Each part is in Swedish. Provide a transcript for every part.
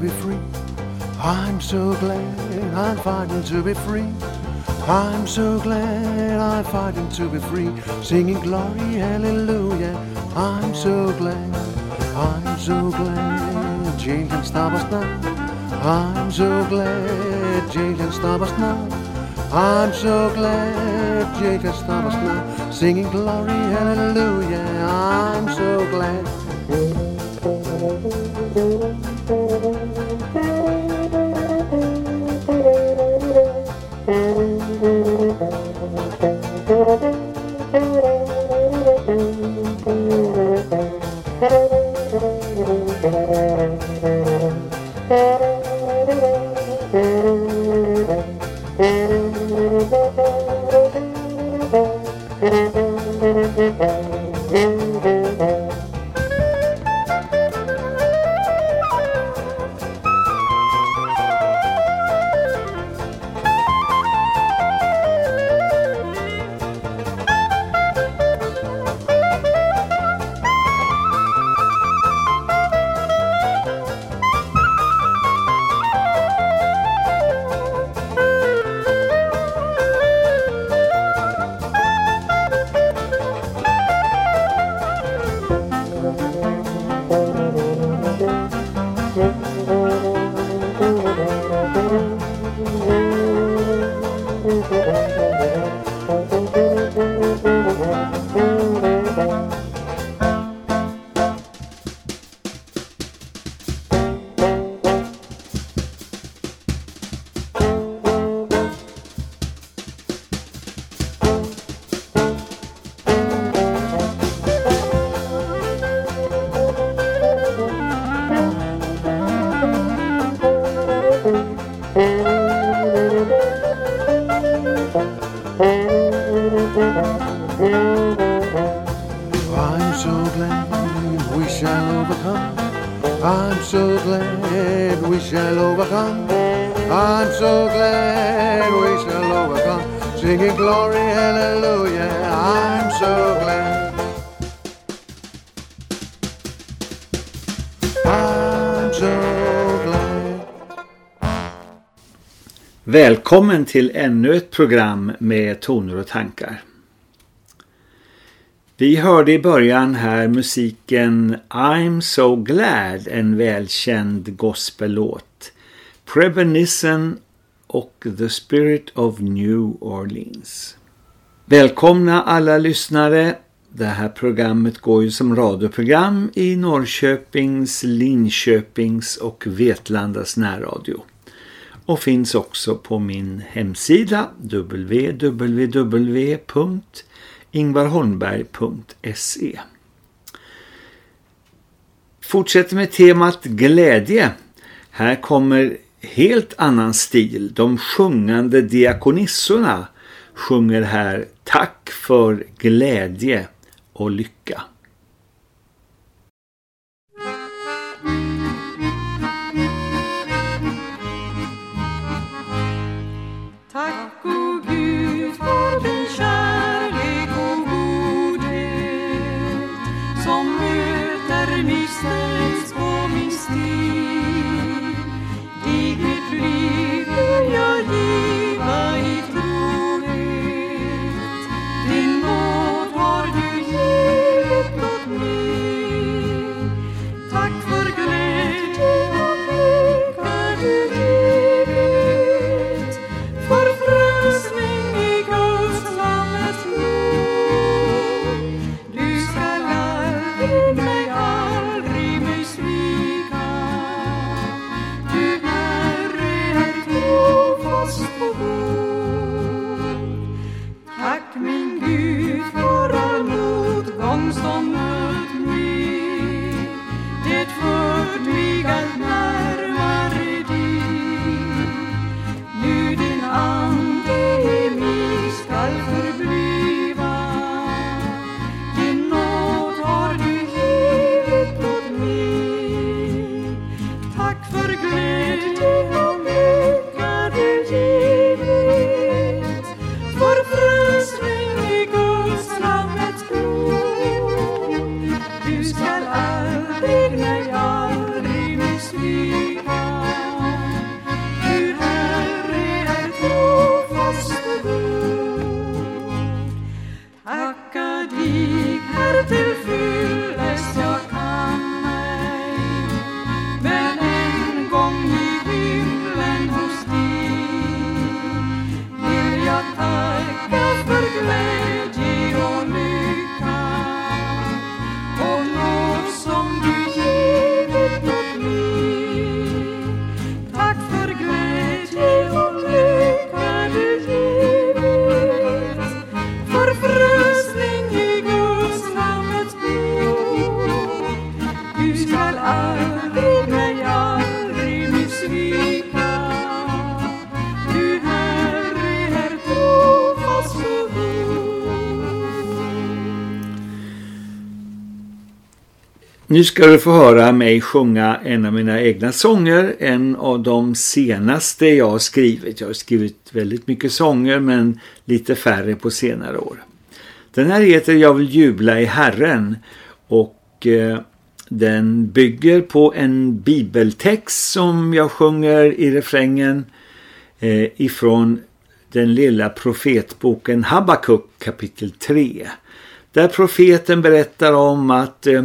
Be free. I'm so glad I'm fighting to be free. I'm so glad I'm fighting to be free. Singing glory, hallelujah. I'm so glad, I'm so glad. Jail can stop us now. I'm so glad jail can stop us now. I'm so glad jail can stop us now. Singing glory, hallelujah. I'm so glad. Välkommen till ännu ett program med toner och tankar. Vi hörde i början här musiken I'm so glad, en välkänd gospellåt. Premonition och The Spirit of New Orleans. Välkomna alla lyssnare. Det här programmet går ju som radioprogram i Norrköpings, Linköpings och Vetlandas närradio. Och finns också på min hemsida www.ingvarholmberg.se. Fortsätter med temat glädje. Här kommer helt annan stil. De sjungande diakonissorna sjunger här Tack för glädje och lycka. Nu ska du få höra mig sjunga en av mina egna sånger, en av de senaste jag har skrivit. Jag har skrivit väldigt mycket sånger men lite färre på senare år. Den här heter Jag vill jubla i Herren och eh, den bygger på en bibeltext som jag sjunger i refrängen eh, ifrån den lilla profetboken Habakuk kapitel 3. Där profeten berättar om att eh,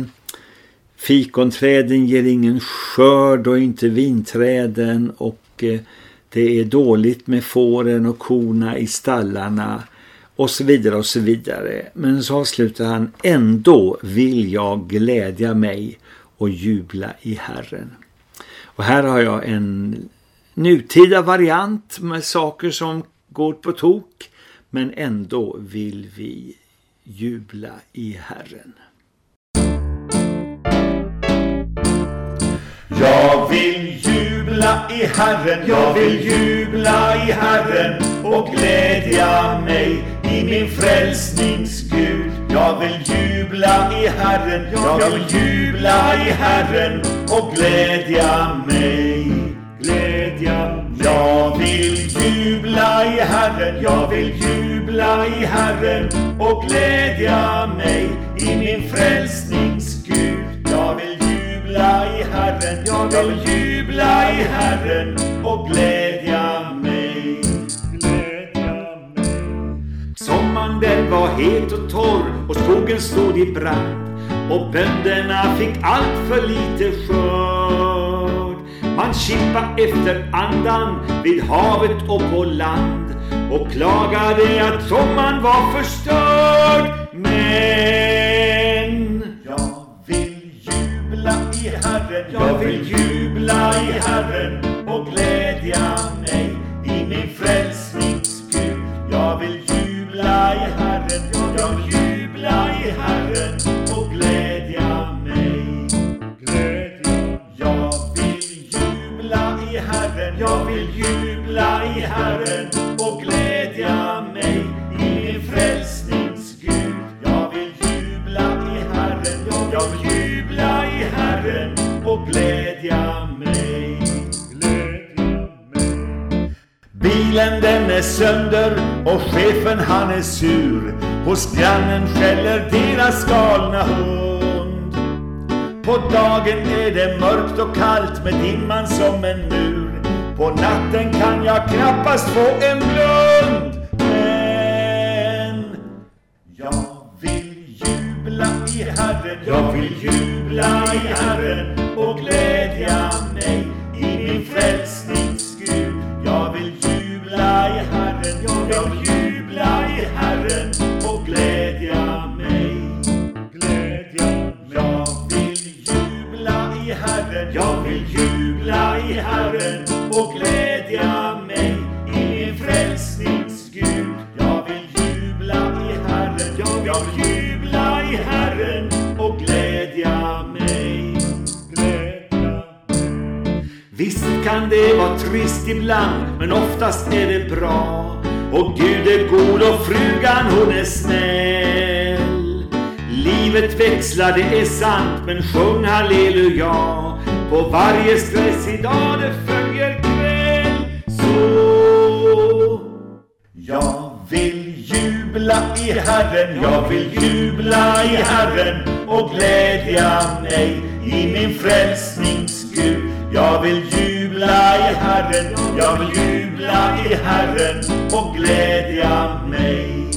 Fikonträden ger ingen skörd och inte vinträden och eh, det är dåligt med fåren och korna i stallarna och så vidare och så vidare. Men så avslutar han ändå vill jag glädja mig och jubla i Herren. Och här har jag en nutida variant med saker som går på tok men ändå vill vi jubla i Herren. Jag vill jubla i Herren, jag vill jubla i Herren och glädja mig i min frälsnings Gud. Jag vill jubla i Herren, jag vill jubla i Herren och glädja mig. Glädja mig. Jag vill jubla i Herren, jag vill jubla i Herren och glädja mig i min frälsning. Herren, jag vill jubla i Herren och glädja mig. Glädja mig. Sommaren den var het och torr och skogen stod i brand och bönderna fick allt för lite skörd. Man kippa efter andan vid havet och på land och klagade att sommaren var förstörd. Men Herren, jag vill jubla i Herren och glädja mig i min frälsnings Gud. Jag vill jubla i Herren, jag vill jubla i Herren och glädja mig. Glädja. Jag vill jubla i Herren, jag vill jubla i Herren Bilen den är sönder och chefen han är sur. Hos grannen skäller deras galna hund. På dagen är det mörkt och kallt med dimman som en mur. På natten kan jag knappast få en blund. Men jag vill jubla i Herren, jag vill jubla i Herren och glädja mig i min frälsning. Kan det vara trist ibland, men oftast är det bra. Och Gud är god och frugan hon är snäll. Livet växlar, det är sant, men sjung halleluja. På varje stressig dag det följer kväll. Så jag vill jubla i Herren, jag vill jubla i Herren och glädja mig i min frälsnings Gud. Jag vill jubla i Herren, jag vill jubla i Herren och glädja mig.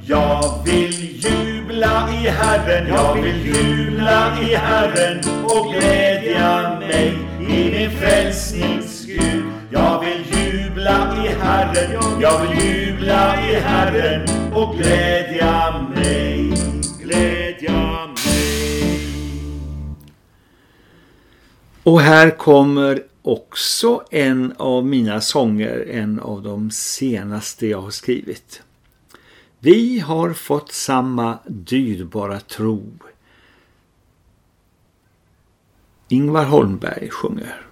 Jag vill jubla i Herren, jag vill jubla i Herren och glädja mig i min frälsnings Gud. Jag vill jubla i Herren, jag vill jubla i Herren och glädja mig, Och här kommer också en av mina sånger, en av de senaste jag har skrivit. Vi har fått samma dyrbara tro. Ingvar Holmberg sjunger.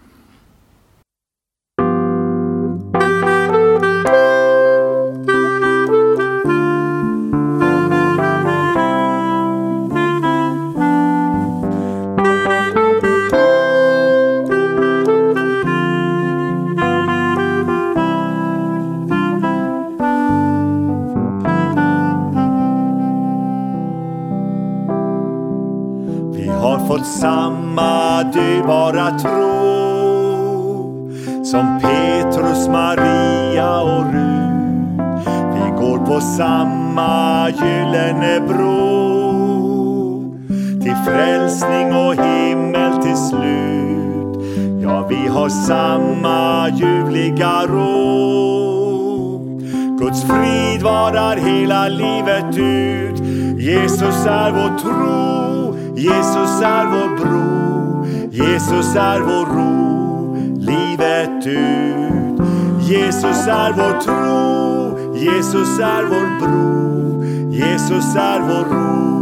Tro. Jesus är vår bro, Jesus är vår ro, livet ut. Jesus är vår tro, Jesus är vår bro, Jesus är vår ro,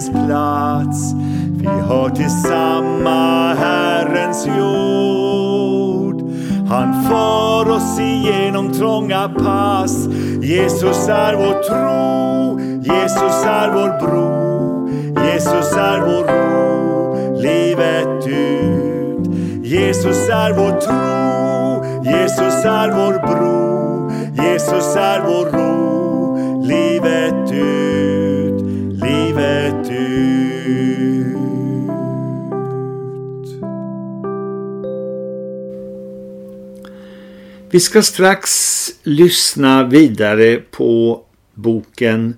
reningens plats. Vi hör till samma Herrens jord. Han för oss igenom trånga pass. Jesus är vår tro, Jesus är vår bro, Jesus är vår ro, livet ut. Jesus är vår tro Jesus är vår bro, Jesus är vår ro, livet ut, Vi ska strax lyssna vidare på boken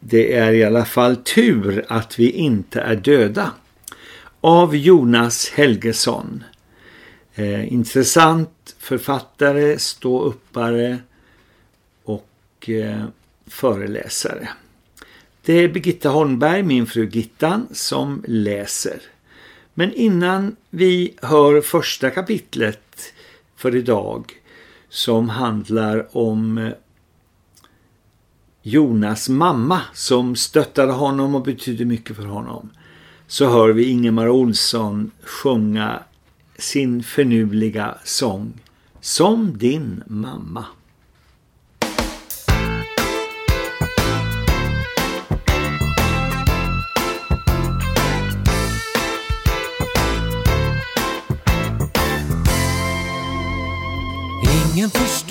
Det är i alla fall tur att vi inte är döda av Jonas Helgesson. Eh, intressant författare, ståuppare och eh, föreläsare. Det är Birgitta Holmberg, min fru Gittan, som läser. Men innan vi hör första kapitlet för idag som handlar om eh, Jonas mamma som stöttade honom och betydde mycket för honom så hör vi Ingemar Olsson sjunga sin förnuliga sång Som din mamma. Ingen förstår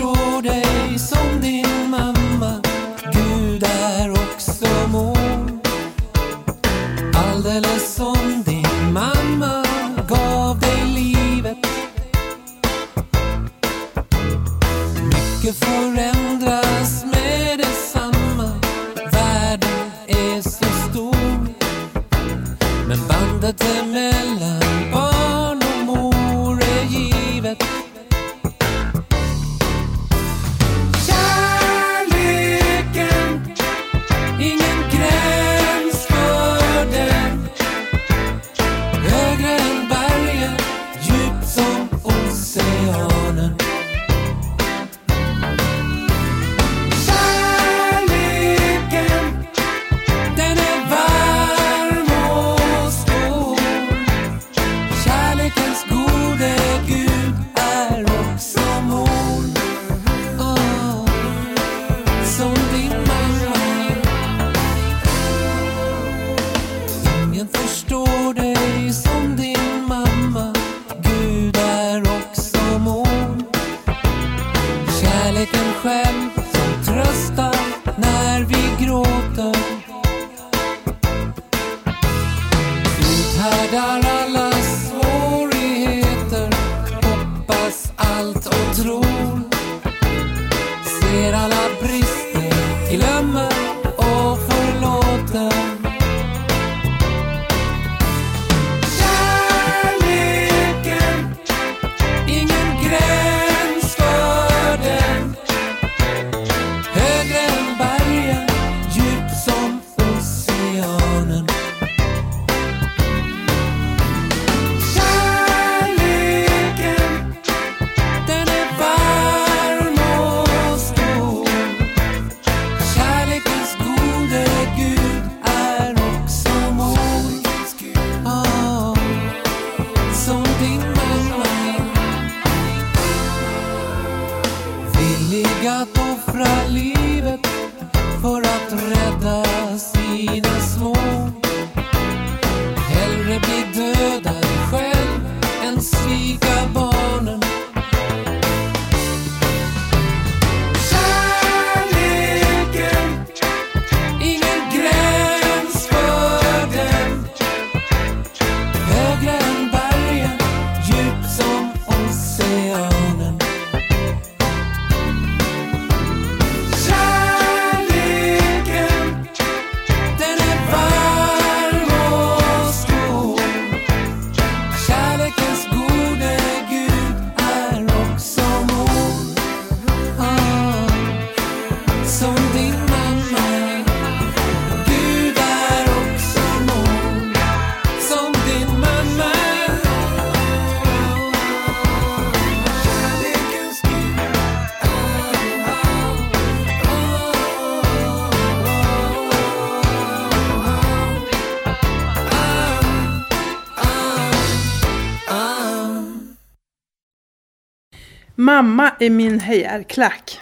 i min hejarklack.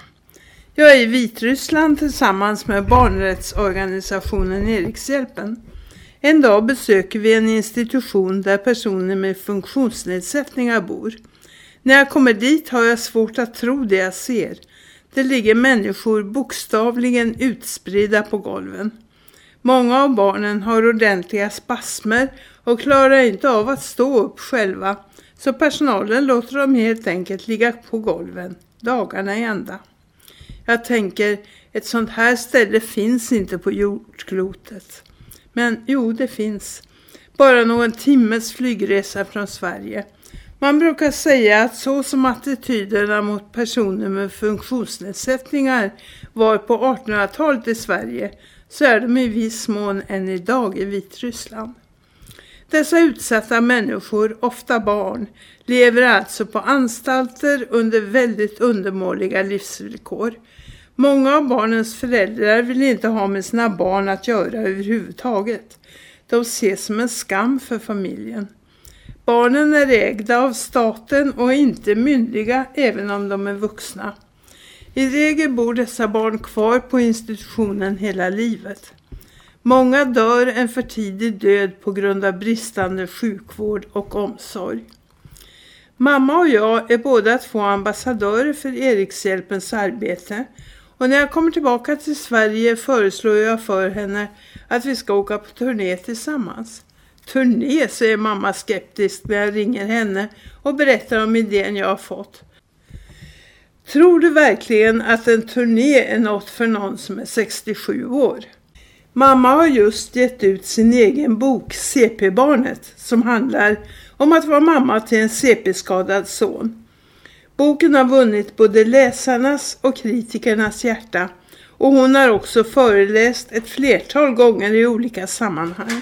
Jag är i Vitryssland tillsammans med barnrättsorganisationen Erikshjälpen. En dag besöker vi en institution där personer med funktionsnedsättningar bor. När jag kommer dit har jag svårt att tro det jag ser. Det ligger människor bokstavligen utspridda på golven. Många av barnen har ordentliga spasmer och klarar inte av att stå upp själva. Så personalen låter dem helt enkelt ligga på golven, dagarna i ända. Jag tänker, ett sånt här ställe finns inte på jordklotet. Men jo, det finns. Bara någon timmes flygresa från Sverige. Man brukar säga att så som attityderna mot personer med funktionsnedsättningar var på 1800-talet i Sverige så är de i viss mån än idag i Vitryssland. Dessa utsatta människor, ofta barn, lever alltså på anstalter under väldigt undermåliga livsvillkor. Många av barnens föräldrar vill inte ha med sina barn att göra överhuvudtaget. De ses som en skam för familjen. Barnen är ägda av staten och inte myndiga även om de är vuxna. I regel bor dessa barn kvar på institutionen hela livet. Många dör en för tidig död på grund av bristande sjukvård och omsorg. Mamma och jag är båda två ambassadörer för Erikshjälpens arbete och när jag kommer tillbaka till Sverige föreslår jag för henne att vi ska åka på turné tillsammans. Turné, säger mamma skeptiskt när jag ringer henne och berättar om idén jag har fått. Tror du verkligen att en turné är något för någon som är 67 år? Mamma har just gett ut sin egen bok CP-barnet som handlar om att vara mamma till en CP-skadad son. Boken har vunnit både läsarnas och kritikernas hjärta och hon har också föreläst ett flertal gånger i olika sammanhang.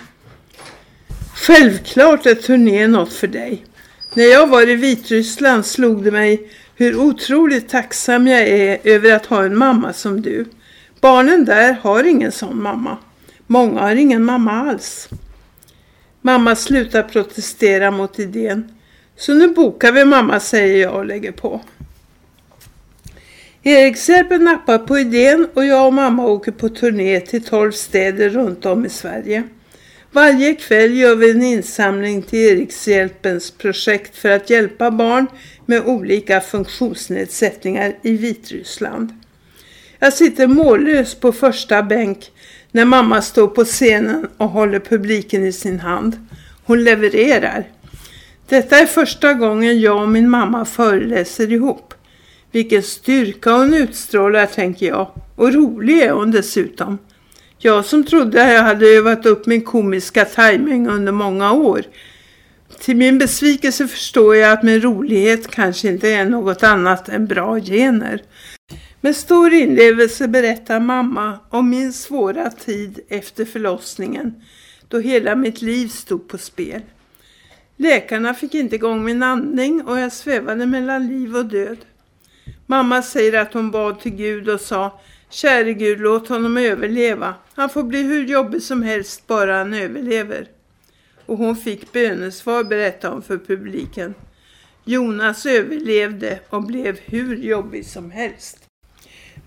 Självklart är turné något för dig. När jag var i Vitryssland slog det mig hur otroligt tacksam jag är över att ha en mamma som du. Barnen där har ingen sån mamma. Många har ingen mamma alls. Mamma slutar protestera mot idén. Så nu bokar vi mamma, säger jag och lägger på. Erikshjälpen nappar på idén och jag och mamma åker på turné till 12 städer runt om i Sverige. Varje kväll gör vi en insamling till Erikshjälpens projekt för att hjälpa barn med olika funktionsnedsättningar i Vitryssland. Jag sitter mållös på första bänk när mamma står på scenen och håller publiken i sin hand. Hon levererar. Detta är första gången jag och min mamma föreläser ihop. Vilken styrka hon utstrålar tänker jag. Och rolig är hon dessutom. Jag som trodde att jag hade övat upp min komiska timing under många år. Till min besvikelse förstår jag att min rolighet kanske inte är något annat än bra gener. Med stor inlevelse berättar mamma om min svåra tid efter förlossningen då hela mitt liv stod på spel. Läkarna fick inte igång min andning och jag svävade mellan liv och död. Mamma säger att hon bad till Gud och sa Käre Gud, låt honom överleva. Han får bli hur jobbig som helst bara han överlever. Och hon fick bönesvar berätta om för publiken. Jonas överlevde och blev hur jobbig som helst.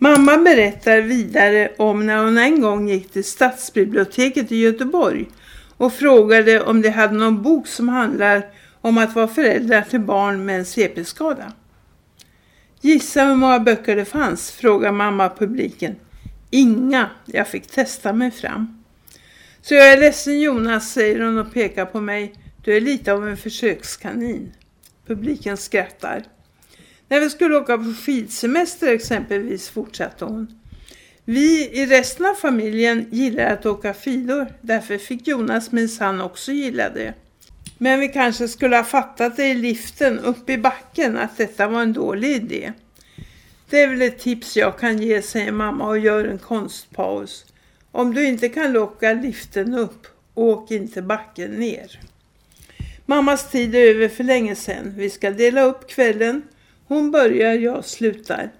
Mamma berättar vidare om när hon en gång gick till stadsbiblioteket i Göteborg och frågade om de hade någon bok som handlar om att vara föräldrar till barn med en CP-skada. Gissa hur många böcker det fanns, frågar mamma publiken. Inga, jag fick testa mig fram. Så jag är ledsen Jonas, säger hon och pekar på mig. Du är lite av en försökskanin. Publiken skrattar. När vi skulle åka på skidsemester exempelvis, fortsatte hon. Vi i resten av familjen gillar att åka skidor, därför fick Jonas minsann också gilla det. Men vi kanske skulle ha fattat det i liften upp i backen att detta var en dålig idé. Det är väl ett tips jag kan ge, säger mamma och gör en konstpaus. Om du inte kan locka liften upp, åk inte backen ner. Mammas tid är över för länge sedan. Vi ska dela upp kvällen. Hon börjar, jag slutar.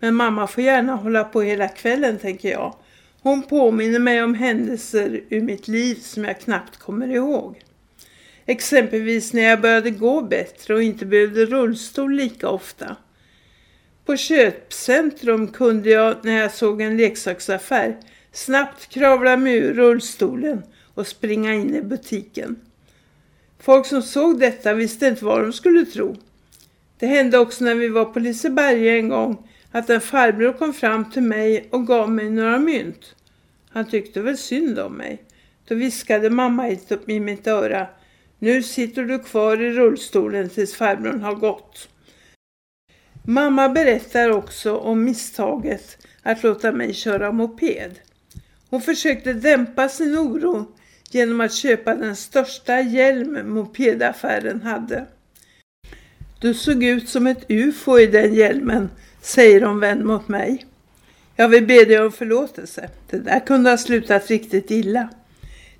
Men mamma får gärna hålla på hela kvällen, tänker jag. Hon påminner mig om händelser ur mitt liv som jag knappt kommer ihåg. Exempelvis när jag började gå bättre och inte behövde rullstol lika ofta. På köpcentrum kunde jag, när jag såg en leksaksaffär, snabbt kravla mig ur rullstolen och springa in i butiken. Folk som såg detta visste inte vad de skulle tro. Det hände också när vi var på Liseberg en gång att en farbror kom fram till mig och gav mig några mynt. Han tyckte väl synd om mig. Då viskade mamma i mitt öra. Nu sitter du kvar i rullstolen tills farbrorn har gått. Mamma berättar också om misstaget att låta mig köra moped. Hon försökte dämpa sin oro genom att köpa den största hjälm mopedaffären hade. Du såg ut som ett ufo i den hjälmen, säger hon vänd mot mig. Jag vill be dig om förlåtelse. Det där kunde ha slutat riktigt illa.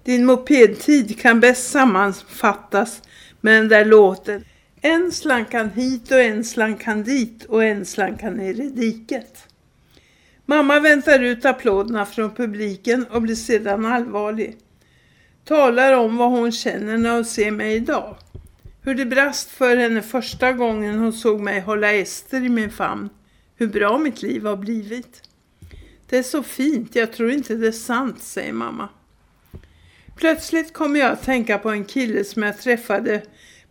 Din mopedtid kan bäst sammanfattas med den där låten. En slank han hit och en slank han dit och en slank han ner i diket. Mamma väntar ut applåderna från publiken och blir sedan allvarlig. Talar om vad hon känner när hon ser mig idag. Hur det brast för henne första gången hon såg mig hålla Ester i min famn. Hur bra mitt liv har blivit. Det är så fint, jag tror inte det är sant, säger mamma. Plötsligt kommer jag att tänka på en kille som jag träffade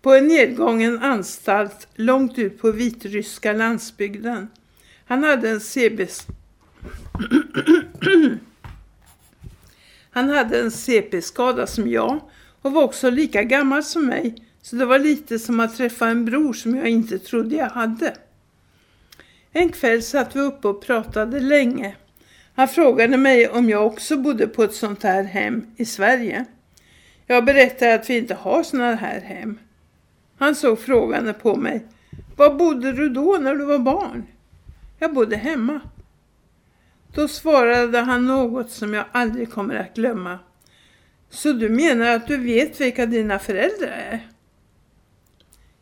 på en nedgången anstalt långt ut på vitryska landsbygden. Han hade en CB... Han hade en CP-skada som jag och var också lika gammal som mig så det var lite som att träffa en bror som jag inte trodde jag hade. En kväll satt vi uppe och pratade länge. Han frågade mig om jag också bodde på ett sånt här hem i Sverige. Jag berättade att vi inte har såna här hem. Han såg frågande på mig. Var bodde du då när du var barn? Jag bodde hemma. Då svarade han något som jag aldrig kommer att glömma. Så du menar att du vet vilka dina föräldrar är?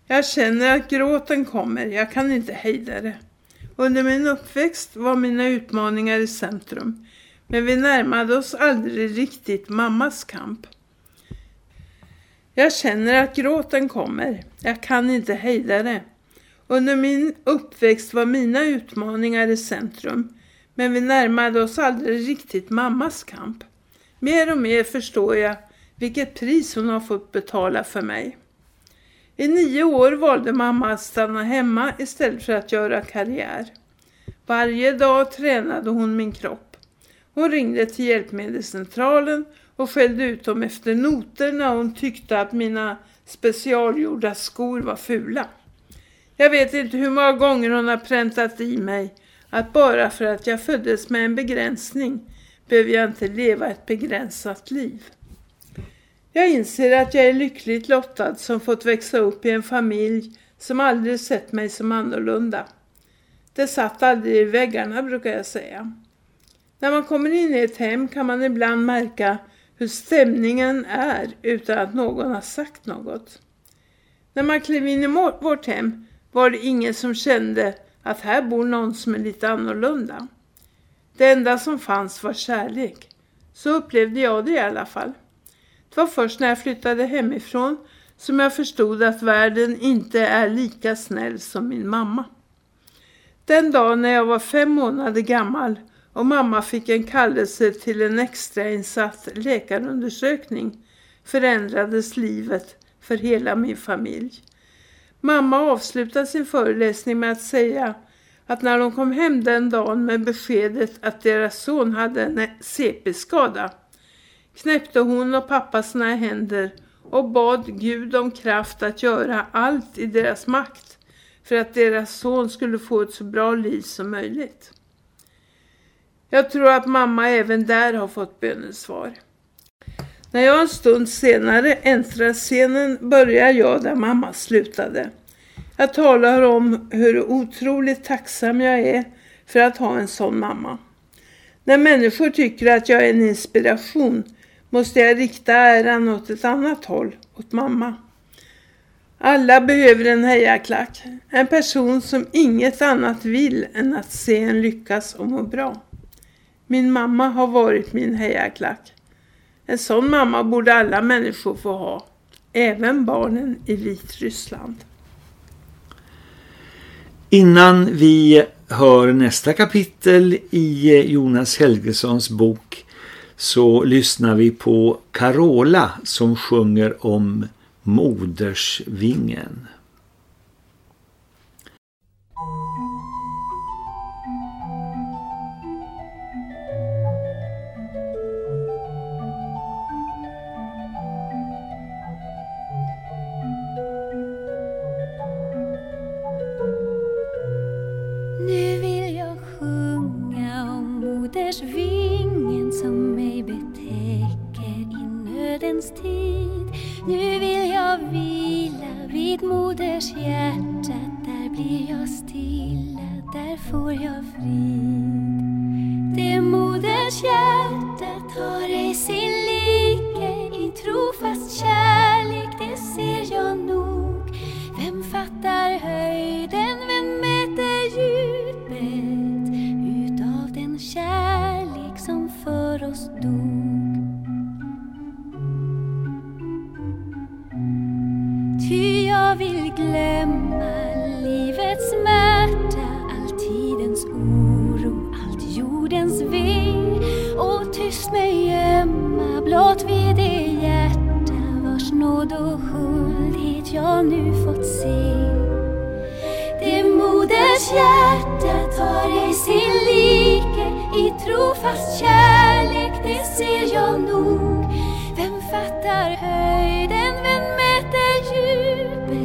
Jag känner att gråten kommer, jag kan inte hejda det. Under min uppväxt var mina utmaningar i centrum. Men vi närmade oss aldrig riktigt mammas kamp. Jag känner att gråten kommer. Jag kan inte hejda det. Under min uppväxt var mina utmaningar i centrum. Men vi närmade oss aldrig riktigt mammas kamp. Mer och mer förstår jag vilket pris hon har fått betala för mig. I nio år valde mamma att stanna hemma istället för att göra karriär. Varje dag tränade hon min kropp. Hon ringde till hjälpmedelscentralen och skällde ut dem efter noter när hon tyckte att mina specialgjorda skor var fula. Jag vet inte hur många gånger hon har präntat i mig att bara för att jag föddes med en begränsning behöver jag inte leva ett begränsat liv. Jag inser att jag är lyckligt lottad som fått växa upp i en familj som aldrig sett mig som annorlunda. Det satt aldrig i väggarna brukar jag säga. När man kommer in i ett hem kan man ibland märka hur stämningen är utan att någon har sagt något. När man klev in i vårt hem var det ingen som kände att här bor någon som är lite annorlunda. Det enda som fanns var kärlek. Så upplevde jag det i alla fall. Det var först när jag flyttade hemifrån som jag förstod att världen inte är lika snäll som min mamma. Den dag när jag var fem månader gammal och mamma fick en kallelse till en extrainsatt läkarundersökning förändrades livet för hela min familj. Mamma avslutade sin föreläsning med att säga att när de kom hem den dagen med beskedet att deras son hade en CP-skada knäppte hon och pappa sina händer och bad Gud om kraft att göra allt i deras makt för att deras son skulle få ett så bra liv som möjligt. Jag tror att mamma även där har fått bönesvar. När jag en stund senare äntrar scenen börjar jag där mamma slutade. Jag talar om hur otroligt tacksam jag är för att ha en sån mamma. När människor tycker att jag är en inspiration måste jag rikta äran åt ett annat håll, åt mamma. Alla behöver en hejaklack, en person som inget annat vill än att se en lyckas och må bra. Min mamma har varit min hejaklack. En sån mamma borde alla människor få ha, även barnen i Vitryssland. Innan vi hör nästa kapitel i Jonas Helgesons bok så lyssnar vi på Carola som sjunger om Modersvingen. Nu vill jag sjunga om modersvingen mitt vid moders hjärta, där blir jag stilla, där får jag frid. Det moders hjärta tar ej sin trofast kärlek, det ser jag nog. Vem fattar höjden, vem mäter djupet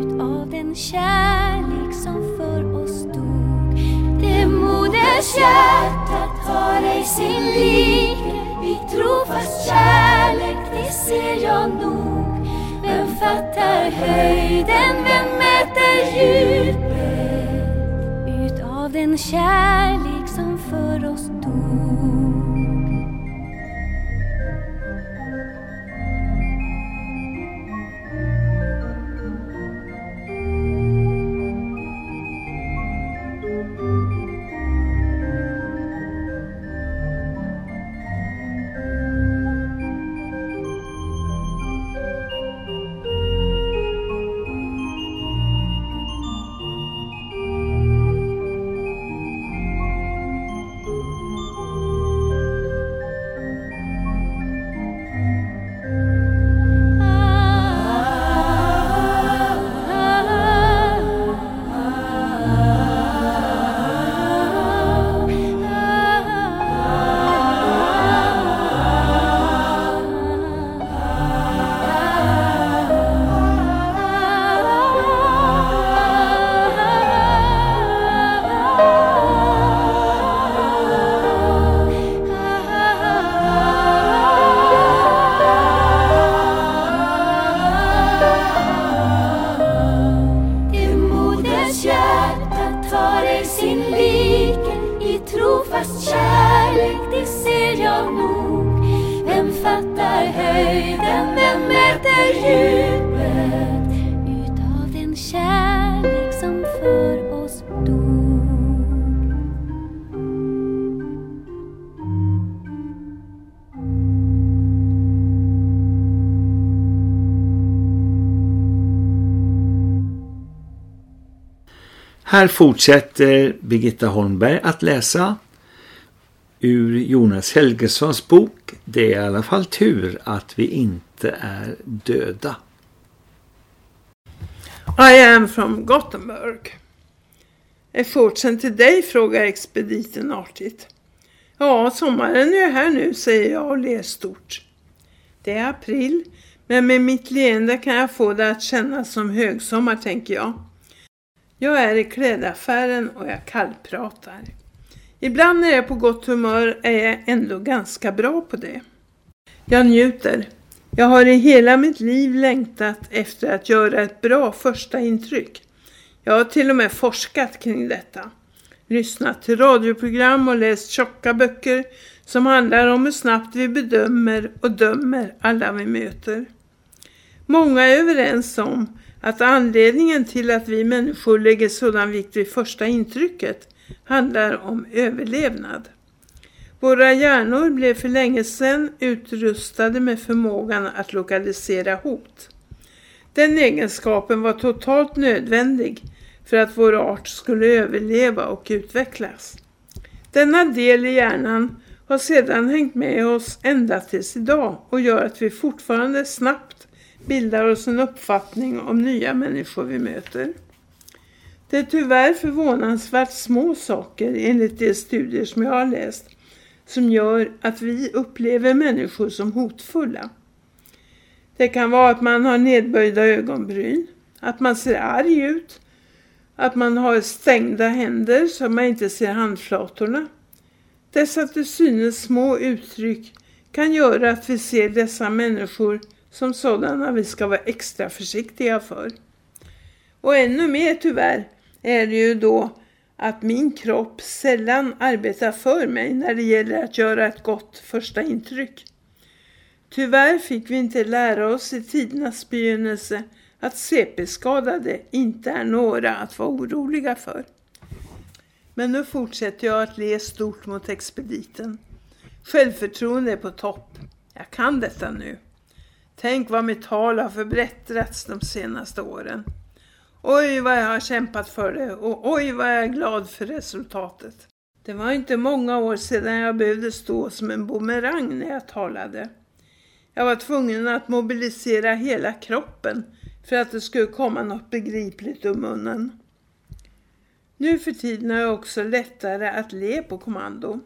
utav den kärlek som för oss dog? Det moders hjärtat har ej sin like i trofast kärlek, det ser jag nog. Vem fattar höjden, vem mäter djupet utav den kärlek som för oss. Här fortsätter Birgitta Holmberg att läsa ur Jonas Helgessons bok Det är i alla fall tur att vi inte är döda. I am from Gothenburg. Är fortsen till dig? frågar expediten artigt. Ja, sommaren är här nu, säger jag och ler stort. Det är april, men med mitt leende kan jag få det att kännas som högsommar, tänker jag. Jag är i klädaffären och jag kallpratar. Ibland när jag är på gott humör är jag ändå ganska bra på det. Jag njuter. Jag har i hela mitt liv längtat efter att göra ett bra första intryck. Jag har till och med forskat kring detta. Lyssnat till radioprogram och läst tjocka böcker som handlar om hur snabbt vi bedömer och dömer alla vi möter. Många är överens om att anledningen till att vi människor lägger sådan vikt vid första intrycket handlar om överlevnad. Våra hjärnor blev för länge sedan utrustade med förmågan att lokalisera hot. Den egenskapen var totalt nödvändig för att vår art skulle överleva och utvecklas. Denna del i hjärnan har sedan hängt med oss ända tills idag och gör att vi fortfarande snabbt bildar oss en uppfattning om nya människor vi möter. Det är tyvärr förvånansvärt små saker enligt de studier som jag har läst som gör att vi upplever människor som hotfulla. Det kan vara att man har nedböjda ögonbryn, att man ser arg ut, att man har stängda händer så man inte ser handflatorna. Dessa till synes små uttryck kan göra att vi ser dessa människor som sådana vi ska vara extra försiktiga för. Och ännu mer tyvärr är det ju då att min kropp sällan arbetar för mig när det gäller att göra ett gott första intryck. Tyvärr fick vi inte lära oss i tidernas begynnelse att CP-skadade inte är några att vara oroliga för. Men nu fortsätter jag att le stort mot expediten. Självförtroende är på topp. Jag kan detta nu. Tänk vad mitt tal har förbättrats de senaste åren. Oj vad jag har kämpat för det och oj vad jag är glad för resultatet. Det var inte många år sedan jag behövde stå som en bumerang när jag talade. Jag var tvungen att mobilisera hela kroppen för att det skulle komma något begripligt ur munnen. Nu för tiden är jag också lättare att le på kommando.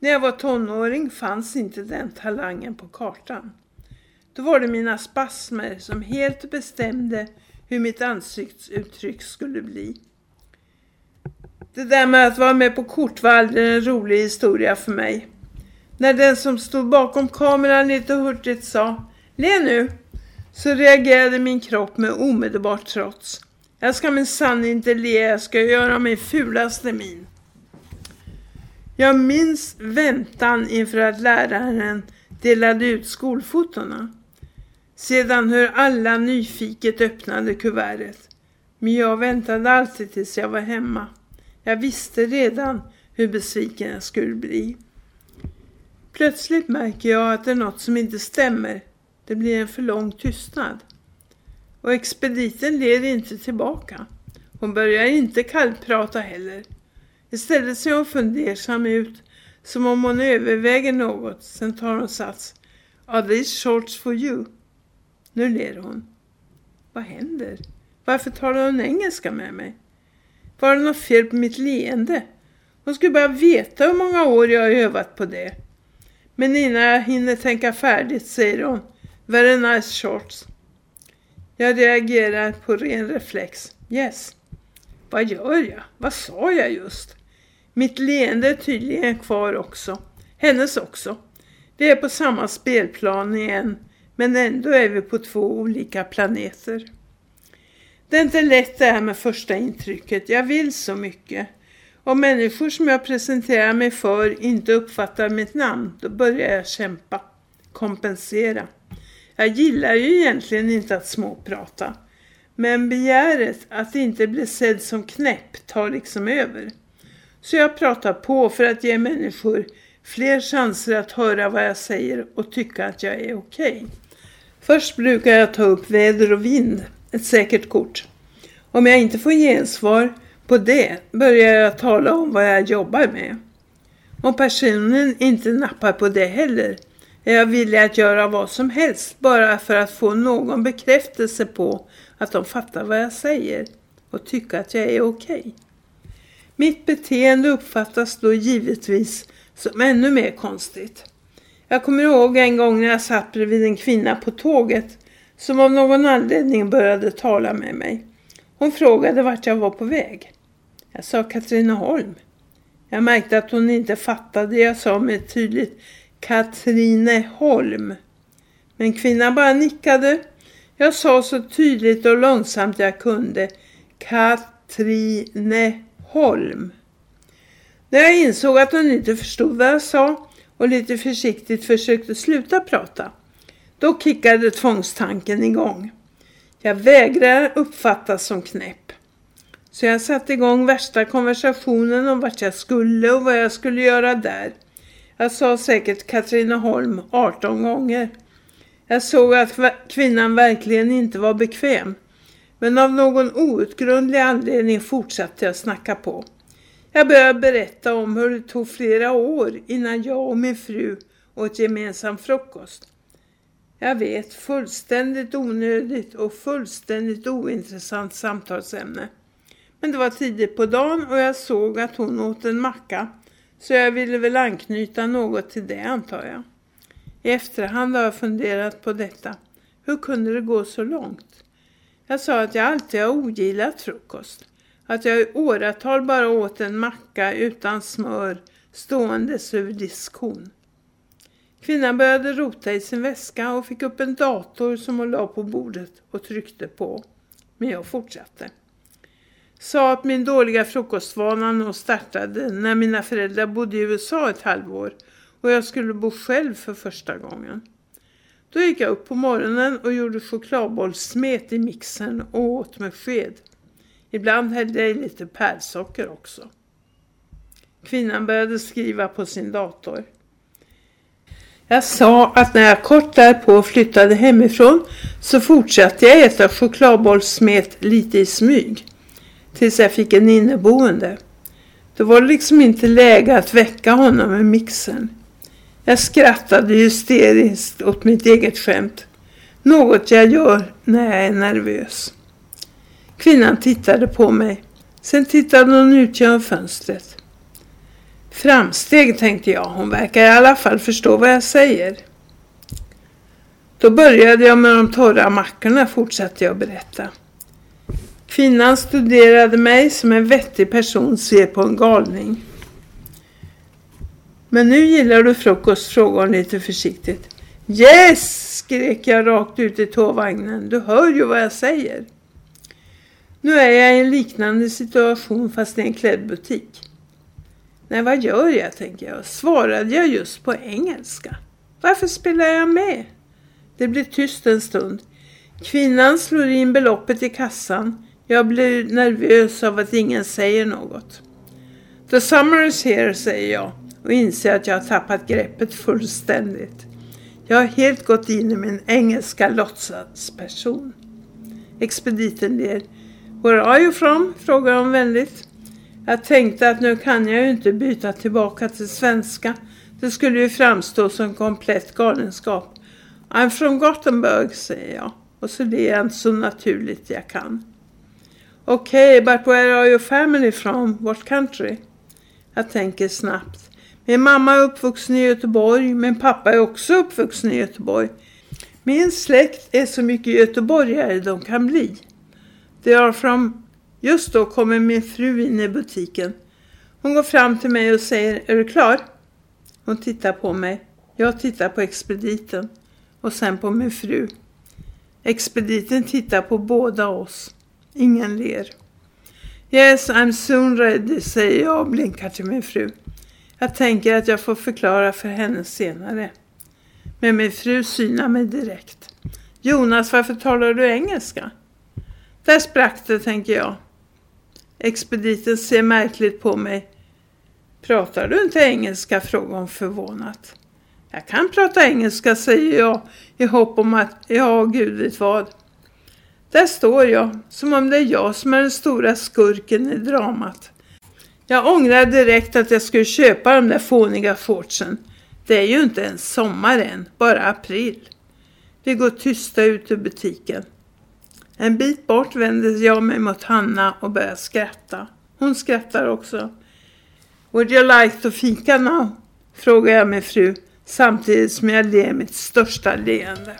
När jag var tonåring fanns inte den talangen på kartan. Då var det mina spasmer som helt bestämde hur mitt ansiktsuttryck skulle bli. Det där med att vara med på kort var aldrig en rolig historia för mig. När den som stod bakom kameran lite hurtigt sa Le nu, så reagerade min kropp med omedelbart trots. Jag ska minsann inte le, jag ska göra min fulaste min. Jag minns väntan inför att läraren delade ut skolfotona. Sedan hur alla nyfiket öppnade kuvertet. Men jag väntade alltid tills jag var hemma. Jag visste redan hur besviken jag skulle bli. Plötsligt märker jag att det är något som inte stämmer. Det blir en för lång tystnad. Och expediten ler inte tillbaka. Hon börjar inte kallprata heller. Istället ser hon fundersam ut, som om hon överväger något. Sen tar hon sats. Are these shorts for you? Nu ler hon. Vad händer? Varför talar hon engelska med mig? Var det något fel på mitt leende? Hon skulle bara veta hur många år jag har övat på det. Men innan jag hinner tänka färdigt säger hon Very nice shorts. Jag reagerar på ren reflex. Yes. Vad gör jag? Vad sa jag just? Mitt leende är tydligen kvar också. Hennes också. Vi är på samma spelplan igen. Men ändå är vi på två olika planeter. Det är inte lätt det här med första intrycket. Jag vill så mycket. Om människor som jag presenterar mig för inte uppfattar mitt namn, då börjar jag kämpa. Kompensera. Jag gillar ju egentligen inte att småprata. Men begäret att inte bli sedd som knäpp tar liksom över. Så jag pratar på för att ge människor fler chanser att höra vad jag säger och tycka att jag är okej. Okay. Först brukar jag ta upp väder och vind, ett säkert kort. Om jag inte får gensvar På det börjar jag tala om vad jag jobbar med. Om personen inte nappar på det heller är jag villig att göra vad som helst bara för att få någon bekräftelse på att de fattar vad jag säger och tycker att jag är okej. Mitt beteende uppfattas då givetvis som ännu mer konstigt. Jag kommer ihåg en gång när jag satt bredvid en kvinna på tåget som av någon anledning började tala med mig. Hon frågade vart jag var på väg. Jag sa Katrineholm. Jag märkte att hon inte fattade. Jag sa med tydligt Katrineholm. Men kvinnan bara nickade. Jag sa så tydligt och långsamt jag kunde. Katrineholm. När jag insåg att hon inte förstod vad jag sa och lite försiktigt försökte sluta prata. Då kickade tvångstanken igång. Jag vägrar uppfattas som knäpp. Så jag satte igång värsta konversationen om vart jag skulle och vad jag skulle göra där. Jag sa säkert Katrineholm 18 gånger. Jag såg att kvinnan verkligen inte var bekväm. Men av någon outgrundlig anledning fortsatte jag snacka på. Jag började berätta om hur det tog flera år innan jag och min fru åt gemensam frukost. Jag vet, fullständigt onödigt och fullständigt ointressant samtalsämne. Men det var tidigt på dagen och jag såg att hon åt en macka så jag ville väl anknyta något till det antar jag. I efterhand har jag funderat på detta. Hur kunde det gå så långt? Jag sa att jag alltid har ogillat frukost. Att jag i åratal bara åt en macka utan smör ståendes över diskon. Kvinnan började rota i sin väska och fick upp en dator som hon la på bordet och tryckte på. Men jag fortsatte. Sa att min dåliga frukostvana nog startade när mina föräldrar bodde i USA ett halvår och jag skulle bo själv för första gången. Då gick jag upp på morgonen och gjorde chokladbollssmet i mixen och åt med sked. Ibland hällde jag i lite pärlsocker också. Kvinnan började skriva på sin dator. Jag sa att när jag kort därpå flyttade hemifrån så fortsatte jag äta chokladbollssmet lite i smyg. Tills jag fick en inneboende. Det var liksom inte läge att väcka honom med mixen. Jag skrattade hysteriskt åt mitt eget skämt. Något jag gör när jag är nervös. Kvinnan tittade på mig. Sen tittade hon ut genom fönstret. Framsteg tänkte jag. Hon verkar i alla fall förstå vad jag säger. Då började jag med de torra mackorna fortsatte jag berätta. Kvinnan studerade mig som en vettig person ser på en galning. Men nu gillar du frukost, frågade hon lite försiktigt. Yes, skrek jag rakt ut i tågvagnen. Du hör ju vad jag säger. Nu är jag i en liknande situation fast i en klädbutik. Nej, vad gör jag, tänker jag. Svarade jag just på engelska? Varför spelar jag med? Det blir tyst en stund. Kvinnan slår in beloppet i kassan. Jag blir nervös av att ingen säger något. The summer is here, säger jag och inser att jag har tappat greppet fullständigt. Jag har helt gått in i min engelska låtsasperson. Expediten ler. Where are you from? frågar hon vänligt. Jag tänkte att nu kan jag ju inte byta tillbaka till svenska. Det skulle ju framstå som komplett galenskap. I'm from Gothenburg, säger jag. Och så ler jag så naturligt jag kan. Okej, okay, but where are your family from? What country? Jag tänker snabbt. Min mamma är uppvuxen i Göteborg. Min pappa är också uppvuxen i Göteborg. Min släkt är så mycket göteborgare de kan bli. Det har från Just då kommer min fru in i butiken. Hon går fram till mig och säger, är du klar? Hon tittar på mig. Jag tittar på expediten. Och sen på min fru. Expediten tittar på båda oss. Ingen ler. Yes, I'm soon ready, säger jag och blinkar till min fru. Jag tänker att jag får förklara för henne senare. Men min fru synar mig direkt. Jonas, varför talar du engelska? Där sprack det, tänker jag. Expediten ser märkligt på mig. Pratar du inte engelska? frågar hon förvånat. Jag kan prata engelska, säger jag i hopp om att, ja, gud vet vad. Där står jag, som om det är jag som är den stora skurken i dramat. Jag ångrar direkt att jag skulle köpa de där fåniga fortsen. Det är ju inte ens sommar än, bara april. Vi går tysta ut ur butiken. En bit bort vänder jag mig mot Hanna och börjar skratta. Hon skrattar också. Would you like to fika now? Frågar jag min fru samtidigt som jag ler mitt största leende.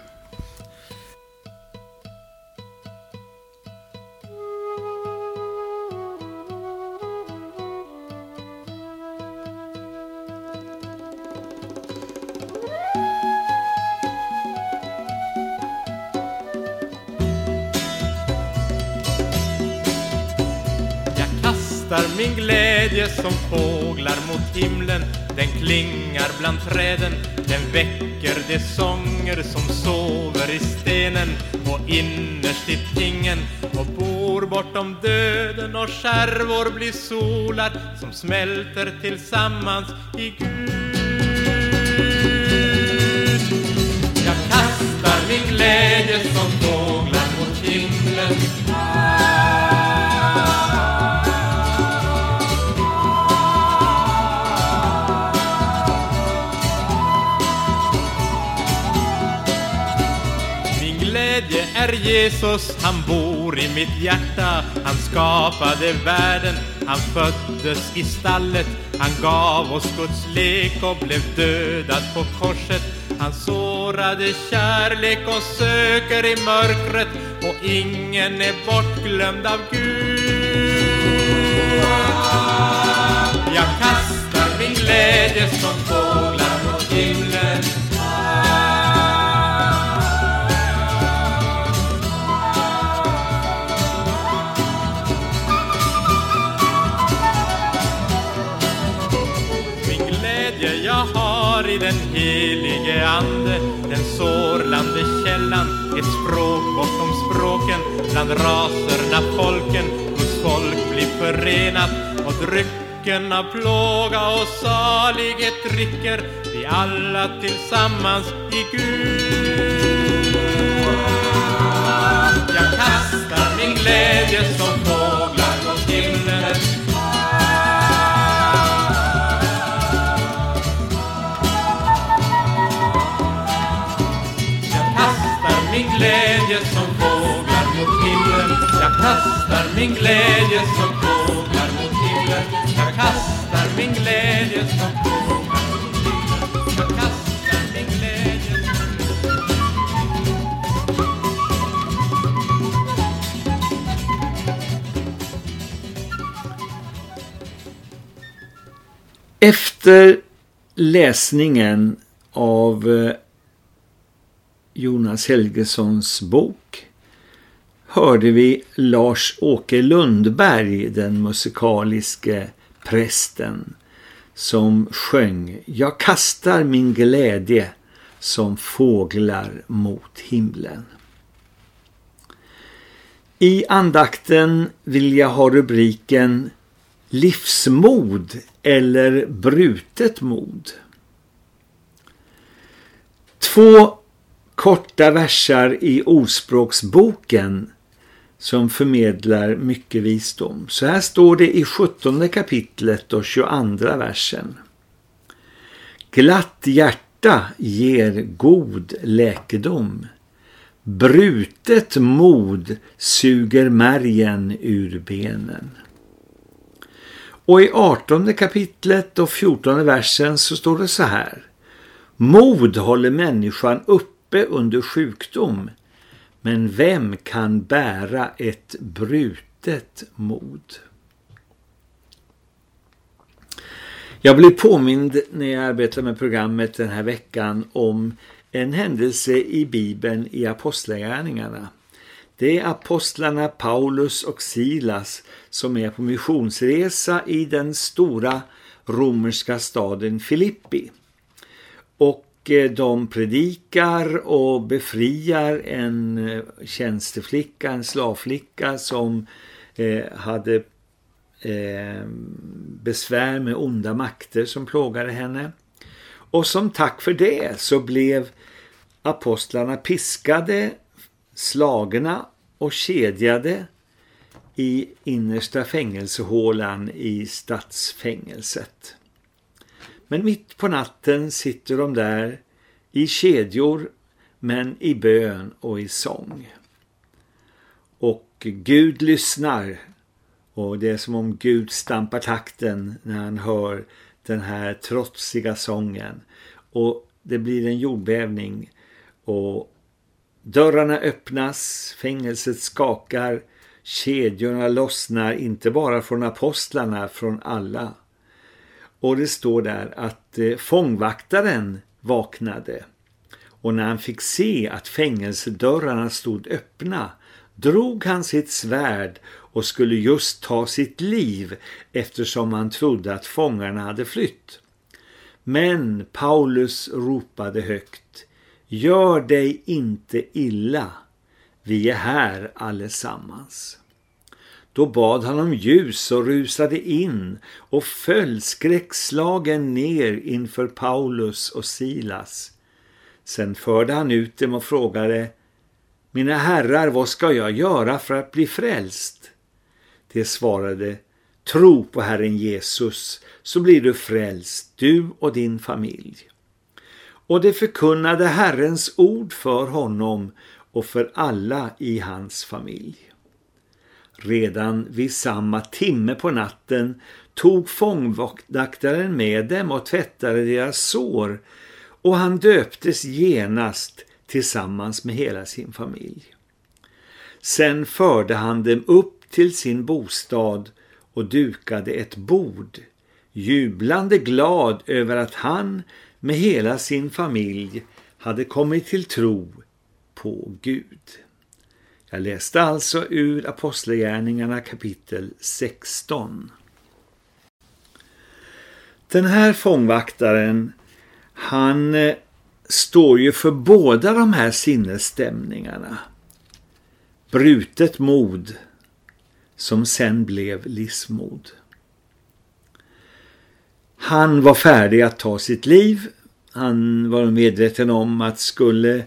Min glädje som fåglar mot himlen. Den klingar bland träden Den väcker de sånger som sover i stenen. Och innerst i tingen Och bor bortom döden Och skärvor blir solar Som smälter tillsammans i Gud. Jag kastar min glädje som fåglar mot himlen. Herr Jesus, han bor i mitt hjärta. Han skapade världen, han föddes i stallet. Han gav oss Guds lek och blev dödad på korset. Han sårade kärlek och söker i mörkret. Och ingen är bortglömd av Gud. Jag kastar min glädje som fåglar mot himlen. I den helige Ande Den sorlande källan, ett språk bortom språken Bland raserna, folken, Guds folk blir förenat Och drycken av plåga och salighet dricker Vi alla tillsammans i Gud. Jag kastar min glädje som fåglar mot himlen. Kastar min glädje som fåglar mot himlen. Jag kastar min glädje som fåglar mot himlen. Jag kastar min glädje som Efter läsningen av eh, Jonas Helgesons bok hörde vi Lars-Åke Lundberg, den musikaliske prästen, som sjöng Jag kastar min glädje som fåglar mot himlen. I andakten vill jag ha rubriken Livsmod eller brutet mod. Två korta versar i Ordspråksboken som förmedlar mycket visdom. Så här står det i 17 kapitlet och 22 versen. Glatt hjärta ger god läkedom. Brutet mod suger märgen ur benen. Och i 18 kapitlet och 14 versen så står det så här. Mod håller människan uppe under sjukdom, men vem kan bära ett brutet mod? Jag blev påmind när jag arbetade med programmet den här veckan om en händelse i Bibeln i Apostlagärningarna. Det är apostlarna Paulus och Silas som är på missionsresa i den stora romerska staden Filippi. Och Eh, de predikar och befriar en eh, tjänsteflicka, en slavflicka som eh, hade besvär med onda makter som plågade henne. Och som tack för det så blev apostlarna piskade, slagna och kedjade i innersta fängelsehålan i stadsfängelset. Men mitt på natten sitter de där i kedjor men i bön och i sång. Och Gud lyssnar och det är som om Gud stampar takten när han hör den här trotsiga sången. Och det blir en jordbävning och dörrarna öppnas, fängelset skakar, kedjorna lossnar inte bara från apostlarna, från alla. Och det står där att eh, fångvaktaren vaknade. Och när han fick se att fängelsedörrarna stod öppna drog han sitt svärd och skulle just ta sitt liv eftersom han trodde att fångarna hade flytt. Men Paulus ropade högt, gör dig inte illa, vi är här allesammans. Då bad han om ljus och rusade in och föll skräckslagen ner inför Paulus och Silas. Sen förde han ut dem och frågade, mina herrar, vad ska jag göra för att bli frälst? Det svarade, tro på Herren Jesus så blir du frälst, du och din familj. Och det förkunnade Herrens ord för honom och för alla i hans familj. Redan vid samma timme på natten tog fångvaktaren med dem och tvättade deras sår och han döptes genast tillsammans med hela sin familj. Sen förde han dem upp till sin bostad och dukade ett bord, jublande glad över att han med hela sin familj hade kommit till tro på Gud. Jag läste alltså ur Apostlagärningarna kapitel 16. Den här fångvaktaren, han eh, står ju för båda de här sinnesstämningarna. Brutet mod som sen blev livsmod. Han var färdig att ta sitt liv. Han var medveten om att skulle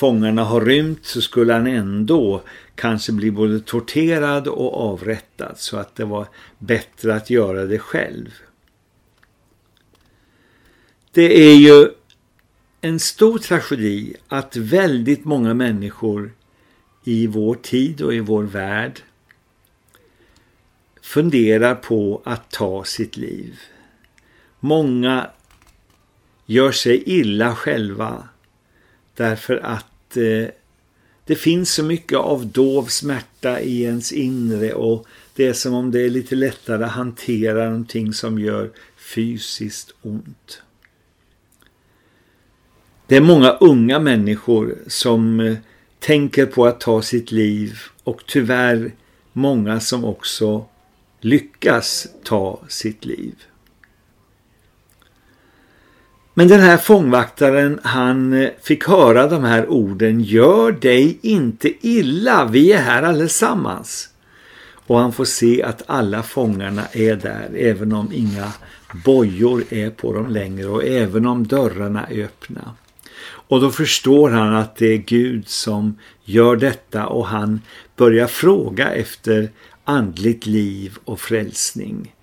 fångarna har rymt så skulle han ändå kanske bli både torterad och avrättad så att det var bättre att göra det själv. Det är ju en stor tragedi att väldigt många människor i vår tid och i vår värld funderar på att ta sitt liv. Många gör sig illa själva därför att eh, det finns så mycket av dov smärta i ens inre och det är som om det är lite lättare att hantera någonting som gör fysiskt ont. Det är många unga människor som eh, tänker på att ta sitt liv och tyvärr många som också lyckas ta sitt liv. Men den här fångvaktaren han eh, fick höra de här orden Gör dig inte illa, vi är här allesammans. Och han får se att alla fångarna är där även om inga bojor är på dem längre och även om dörrarna är öppna. Och då förstår han att det är Gud som gör detta och han börjar fråga efter andligt liv och frälsning.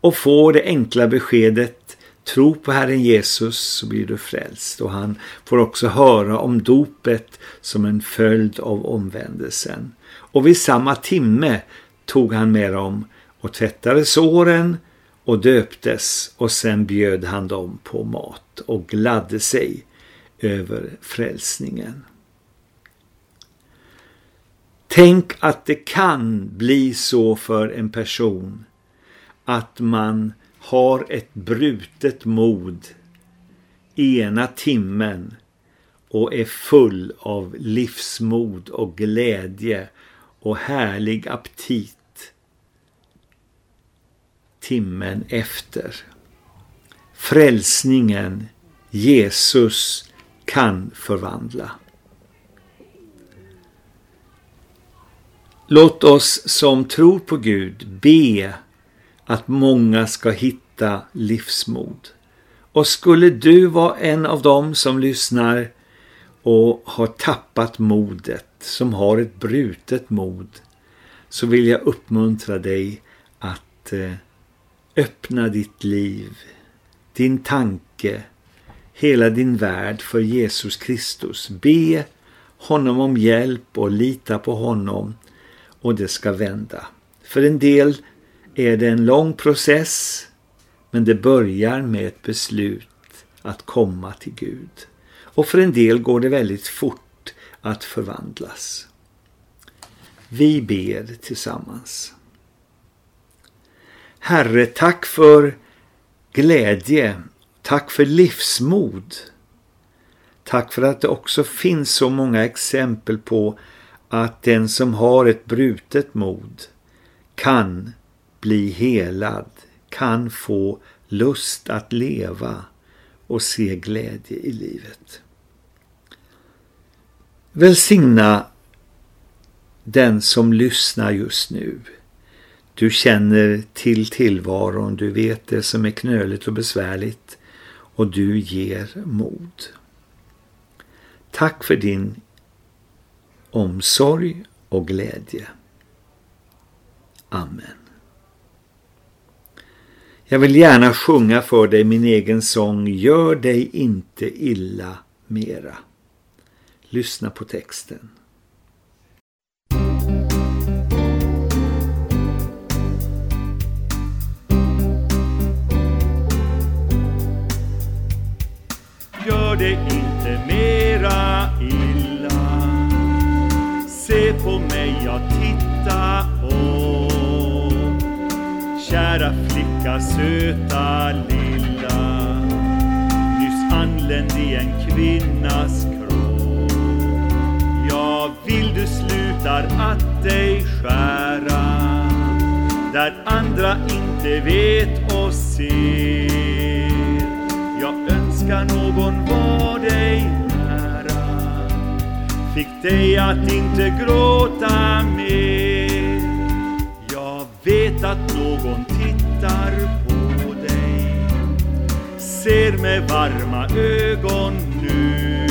Och får det enkla beskedet tro på Herren Jesus så blir du frälst. Och han får också höra om dopet som en följd av omvändelsen. Och vid samma timme tog han med dem och tvättade såren och döptes och sen bjöd han dem på mat och gladde sig över frälsningen. Tänk att det kan bli så för en person att man har ett brutet mod ena timmen och är full av livsmod och glädje och härlig aptit timmen efter. Frälsningen, Jesus kan förvandla. Låt oss som tror på Gud be att många ska hitta livsmod. Och skulle du vara en av dem som lyssnar och har tappat modet som har ett brutet mod så vill jag uppmuntra dig att eh, öppna ditt liv, din tanke, hela din värld för Jesus Kristus. Be honom om hjälp och lita på honom och det ska vända. För en del är det en lång process men det börjar med ett beslut att komma till Gud. Och för en del går det väldigt fort att förvandlas. Vi ber tillsammans. Herre, tack för glädje. Tack för livsmod. Tack för att det också finns så många exempel på att den som har ett brutet mod kan bli helad, kan få lust att leva och se glädje i livet. Välsigna den som lyssnar just nu. Du känner till tillvaron, du vet det som är knöligt och besvärligt och du ger mod. Tack för din omsorg och glädje. Amen. Jag vill gärna sjunga för dig min egen sång Gör dig inte illa mera. Lyssna på texten. Gör dig inte mera illa Se på mig, jag tittar. Kära flicka, söta lilla. Nyss anländ i en kvinnas kropp. Ja, vill du slutar att dig skära? Där andra inte vet och ser. Jag önskar någon var dig nära. Fick dig att inte gråta mer vet att någon tittar på dig. Ser med varma ögon nu.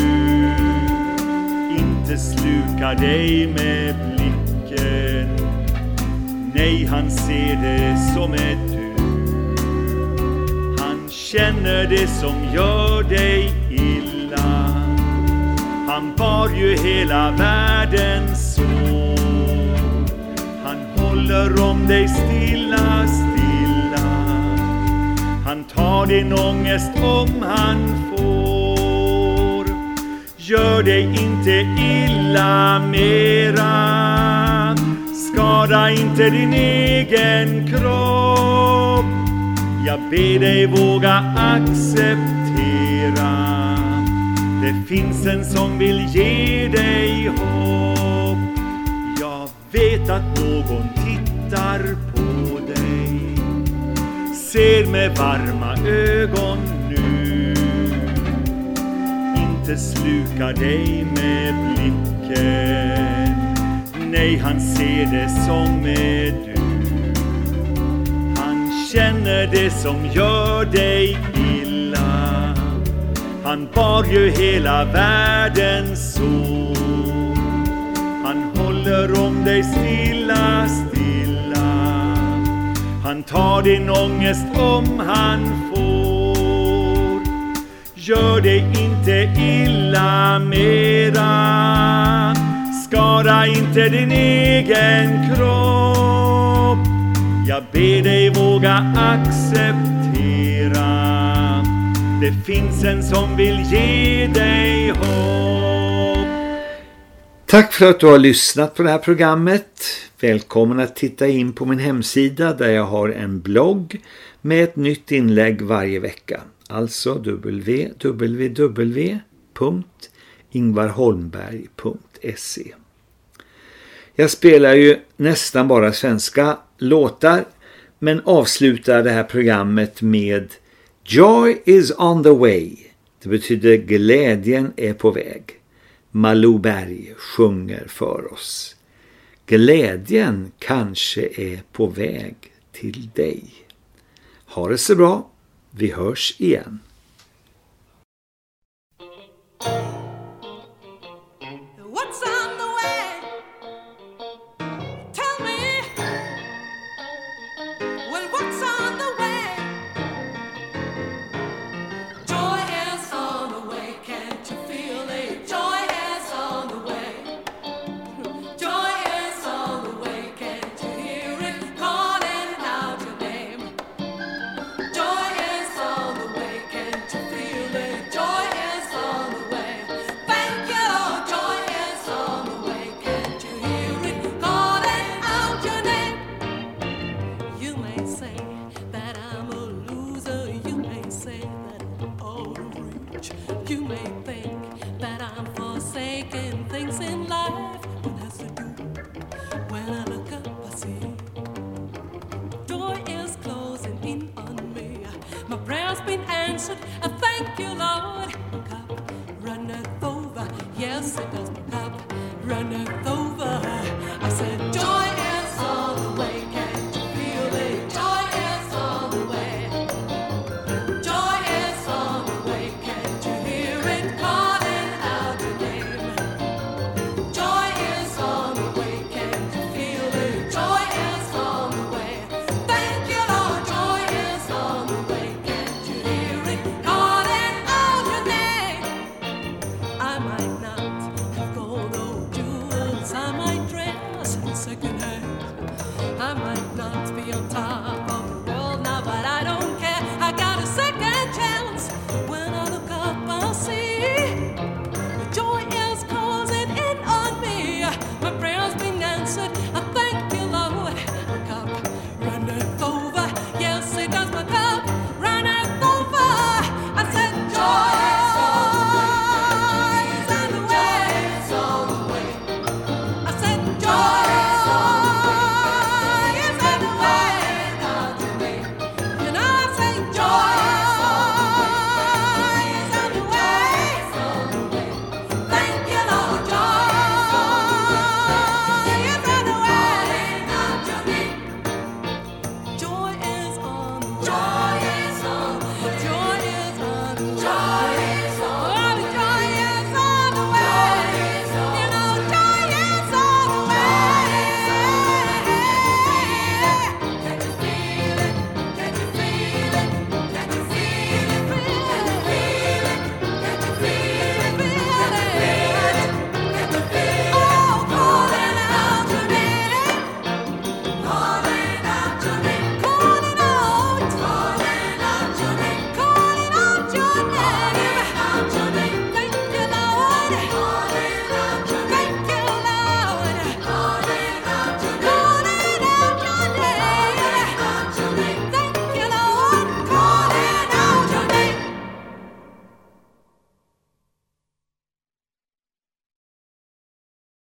Inte slukar dig med blicken. Nej, han ser det som ett du. Han känner det som gör dig illa. Han bar ju hela världens så håller om dig stilla, stilla. Han tar din ångest om han får. Gör dig inte illa mera. Skada inte din egen kropp. Jag ber dig våga acceptera. Det finns en som vill ge dig hopp. Jag vet att någon tittar på dig Ser med varma ögon nu. Inte slukar dig med blicken Nej, han ser det som är du. Han känner det som gör dig illa. Han bar ju hela världen så. Han håller om dig stilla, stilla. Han tar din ångest om han får. Gör dig inte illa mera. Skada inte din egen kropp. Jag ber dig våga acceptera. Det finns en som vill ge dig hopp. Tack för att du har lyssnat på det här programmet. Välkommen att titta in på min hemsida där jag har en blogg med ett nytt inlägg varje vecka. Alltså www.ingvarholmberg.se Jag spelar ju nästan bara svenska låtar men avslutar det här programmet med Joy is on the way. Det betyder glädjen är på väg. Malou Berg sjunger för oss. Glädjen kanske är på väg till dig. Ha det så bra. Vi hörs igen.